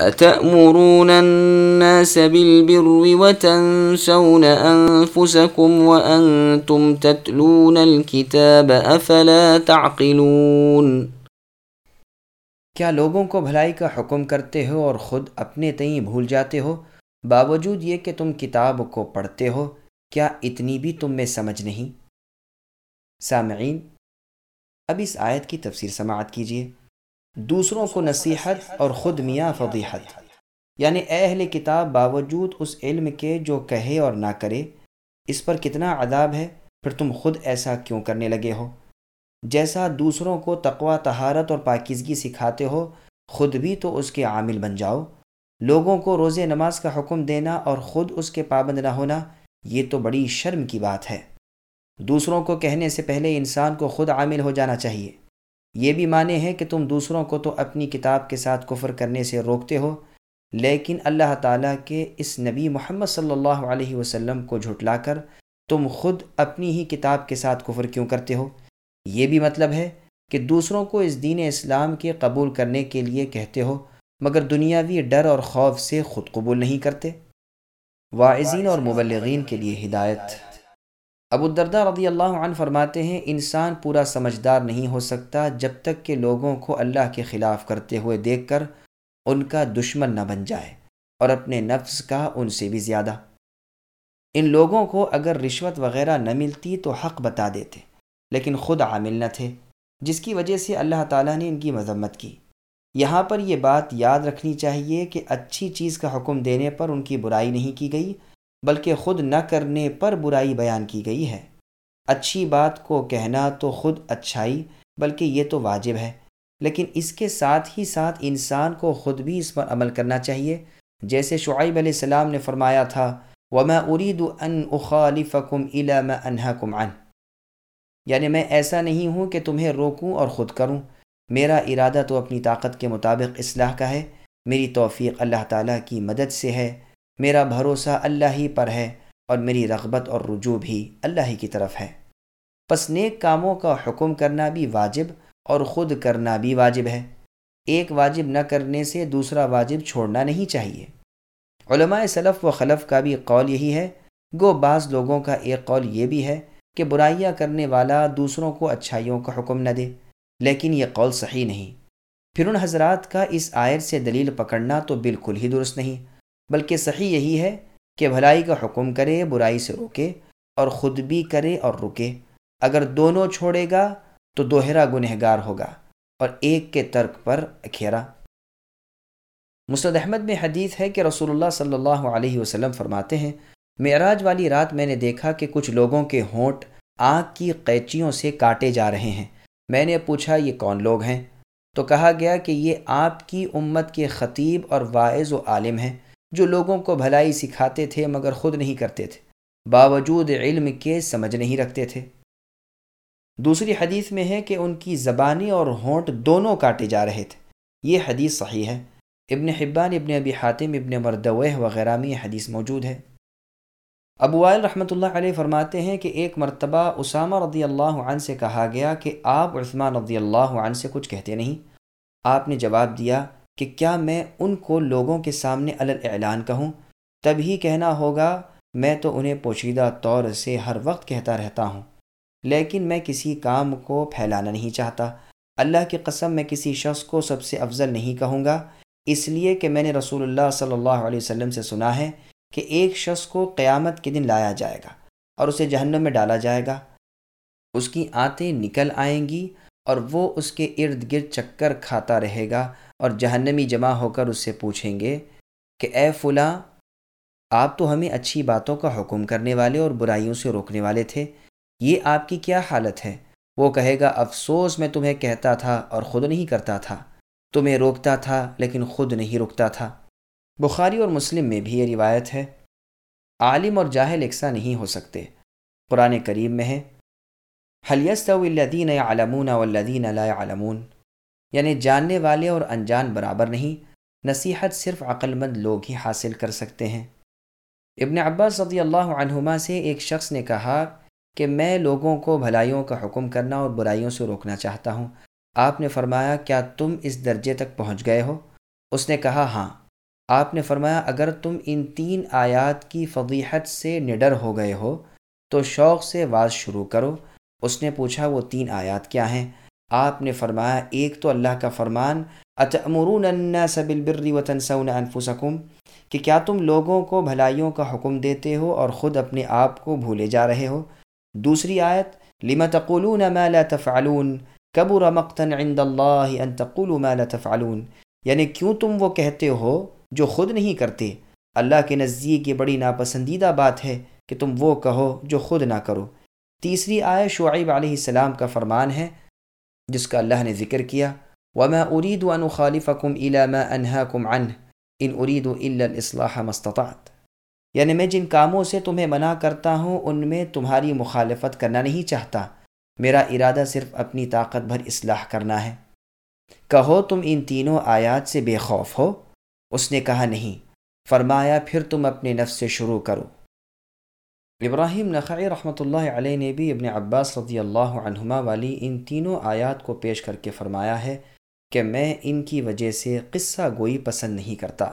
اتأمرون الناس بالبر وتنسون انفسكم وانتم تتلون الكتاب افلا تعقلون؟ کیا لوگوں کو بھلائی کا حکم کرتے ہو اور خود اپنے تئیں بھول جاتے ہو؟ باوجود یہ کہ تم کتاب کو پڑھتے ہو، کیا اتنی بھی تم میں سمجھ نہیں؟ سامعین، اب اس آیت کی تفسیر سماعت کیجیے دوسروں کو نصیحت اور خود میاں فضیحت۔ یعنی اہل کتاب، باوجود اس علم کے جو کہے اور نہ کرے، اس پر کتنا عذاب ہے؟ پھر تم خود ایسا کیوں کرنے لگے ہو؟ جیسا دوسروں کو تقوا تہارت اور پاکیزگی سکھاتے ہو، خود بھی تو اس کے عامل بن جاؤ۔ لوگوں کو روز نماز کا حکم دینا اور خود اس کے پابند نہ ہونا، یہ تو بڑی شرم کی بات ہے۔ دوسروں کو کہنے سے پہلے انسان کو خود عامل ہو جانا چاہیے۔ یہ بھی مانے ہیں کہ تم دوسروں کو تو اپنی کتاب کے ساتھ کفر کرنے سے روکتے ہو، لیکن اللہ تعالیٰ کے اس نبی محمد صلی اللہ علیہ وسلم کو جھٹلا کر تم خود اپنی ہی کتاب کے ساتھ کفر کیوں کرتے ہو؟ یہ بھی مطلب ہے کہ دوسروں کو اس دین اسلام کے قبول کرنے کے لیے کہتے ہو، مگر دنیاوی ڈر اور خوف سے خود قبول نہیں کرتے۔ واعظین اور مبلغین کے لیے ہدایت۔ ابو الدردہ رضی اللہ عنہ فرماتے ہیں، انسان پورا سمجھدار نہیں ہو سکتا جب تک کہ لوگوں کو اللہ کے خلاف کرتے ہوئے دیکھ کر ان کا دشمن نہ بن جائے اور اپنے نفس کا ان سے بھی زیادہ۔ ان لوگوں کو اگر رشوت وغیرہ نہ ملتی تو حق بتا دیتے، لیکن خود عامل نہ تھے، جس کی وجہ سے اللہ تعالیٰ نے ان کی مذمت کی۔ یہاں پر یہ بات یاد رکھنی چاہیے کہ اچھی چیز کا حکم دینے پر ان کی برائی نہیں کی گئی بلکہ خود نہ کرنے پر برائی بیان کی گئی ہے۔ اچھی بات کو کہنا تو خود اچھائی، بلکہ یہ تو واجب ہے۔ لیکن اس کے ساتھ ہی ساتھ انسان کو خود بھی اس پر عمل کرنا چاہیے۔ جیسے شعیب علیہ السلام نے فرمایا تھا، وما ارید ان اخالفکم الى ما انہاکم عن یعنی میں ایسا نہیں ہوں کہ تمہیں روکوں اور خود کروں۔ میرا ارادہ تو اپنی طاقت کے مطابق اصلاح کا ہے۔ میری توفیق اللہ تعالیٰ کی مدد سے ہے۔ میرا بھروسہ اللہ ہی پر ہے اور میری رغبت اور رجوع بھی اللہ ہی کی طرف ہے۔ پس نیک کاموں کا حکم کرنا بھی واجب اور خود کرنا بھی واجب ہے۔ ایک واجب نہ کرنے سے دوسرا واجب چھوڑنا نہیں چاہیے۔ علماء صلف و خلف کا بھی قول یہی ہے۔ گو بعض لوگوں کا ایک قول یہ بھی ہے کہ برائیاں کرنے والا دوسروں کو اچھائیوں کا حکم نہ دے، لیکن یہ قول صحیح نہیں۔ پھر ان حضرات کا اس آئر سے دلیل پکڑنا تو بالکل ہی درست نہیں۔ بلکہ صحیح یہی ہے کہ بھلائی کا حکم کرے، برائی سے روکے اور خود بھی کرے اور رکے۔ اگر دونوں چھوڑے گا تو دوہرا گنہگار ہوگا اور ایک کے ترک پر اکھیرا۔ مسرد احمد میں حدیث ہے کہ رسول اللہ صلی اللہ علیہ وسلم فرماتے ہیں، معراج والی رات میں نے دیکھا کہ کچھ لوگوں کے ہونٹ آنکھ کی قیچیوں سے کاٹے جا رہے ہیں۔ میں نے پوچھا، یہ کون لوگ ہیں؟ تو کہا گیا کہ یہ آپ کی امت کے خطیب اور واعظ و عالم ہیں۔ جو لوگوں کو بھلائی سکھاتے تھے مگر خود نہیں کرتے تھے۔ باوجود علم کے سمجھ نہیں رکھتے تھے۔ دوسری حدیث میں ہے کہ ان کی زبانی اور ہونٹ دونوں کاٹے جا رہے تھے۔ یہ حدیث صحیح ہے۔ ابن حبان، ابن ابی حاتم، ابن مردوہ وغیرہ میں یہ حدیث موجود ہے۔ ابو وائل رحمۃ اللہ علیہ فرماتے ہیں کہ ایک مرتبہ اسامہ رضی اللہ عنہ سے کہا گیا کہ آپ عثمان رضی اللہ عنہ سے کچھ کہتے نہیں۔ آپ نے جواب دیا کہ کیا میں ان کو لوگوں کے سامنے اعلان کہوں؟ تبھی کہنا ہوگا، میں تو انہیں پوشیدہ طور سے ہر وقت کہتا رہتا ہوں، لیکن میں کسی کام کو پھیلانا نہیں چاہتا۔ اللہ کی قسم، میں کسی شخص کو سب سے افضل نہیں کہوں گا۔ اس لیے کہ میں نے رسول اللہ صلی اللہ علیہ وسلم سے سنا ہے کہ ایک شخص کو قیامت کے دن لایا جائے گا اور اسے جہنم میں ڈالا جائے گا۔ اس کی آنتیں نکل آئیں گی اور وہ اس کے ارد گرد چکر کھاتا رہے گا۔ اور جہنمی جمع ہو کر اس سے پوچھیں گے کہ اے فلاں، آپ تو ہمیں اچھی باتوں کا حکم کرنے والے اور برائیوں سے روکنے والے تھے، یہ آپ کی کیا حالت ہے؟ وہ کہے گا، افسوس، میں تمہیں کہتا تھا اور خود نہیں کرتا تھا۔ تمہیں روکتا تھا، لیکن خود نہیں رکتا تھا۔ بخاری اور مسلم میں بھی یہ روایت ہے۔ عالم اور جاہل اکسا نہیں ہو سکتے۔ قرآن کریم میں ہے حلیست الدین علمون والذین لا علمون یعنی جاننے والے اور انجان برابر نہیں، نصیحت صرف عقل مند لوگ ہی حاصل کر سکتے ہیں۔ ابن عباس رضی اللہ عنہما سے ایک شخص نے کہا کہ میں لوگوں کو بھلائیوں کا حکم کرنا اور برائیوں سے روکنا چاہتا ہوں۔ آپ نے فرمایا، کیا تم اس درجے تک پہنچ گئے ہو؟ اس نے کہا ہاں۔ آپ نے فرمایا، اگر تم ان تین آیات کی فضیحت سے نڈر ہو گئے ہو، تو شوق سے واز شروع کرو۔ اس نے پوچھا، وہ تین آیات کیا ہیں؟ آپ نے فرمایا، ایک تو اللہ کا فرمان اتمرون الناس بالبر وتنسون انفسکم کہ کیا تم لوگوں کو بھلائیوں کا حکم دیتے ہو اور خود اپنے آپ کو بھولے جا رہے ہو؟ دوسری آیت، لم تقولون ما لا تفعلون؟ کبر مقتا عند اللہ ان تقولوا ما لا تفعلون۔ یعنی کیوں تم وہ کہتے ہو جو خود نہیں کرتے؟ اللہ کے نزدیک یہ بڑی ناپسندیدہ بات ہے کہ تم وہ کہو جو خود نہ کرو۔ تیسری آئے شعیب علیہ السلام کا فرمان ہے جس کا اللہ نے ذکر کیا، وما ارید ان خالفکم الى ما انہاکم عنہ ان ارید الا الاصلاح مستطعت یعنی میں جن کاموں سے تمہیں منع کرتا ہوں، ان میں تمہاری مخالفت کرنا نہیں چاہتا۔ میرا ارادہ صرف اپنی طاقت بھر اصلاح کرنا ہے۔ کہو تم ان تینوں آیات سے بے خوف ہو؟ اس نے کہا نہیں۔ فرمایا، پھر تم اپنے نفس سے شروع کرو۔ ابراہیم نخعی رحمۃ اللہ علیہ نے بھی ابن عباس رضی اللہ عنہما والی ان تینوں آیات کو پیش کر کے فرمایا ہے کہ میں ان کی وجہ سے قصہ گوئی پسند نہیں کرتا۔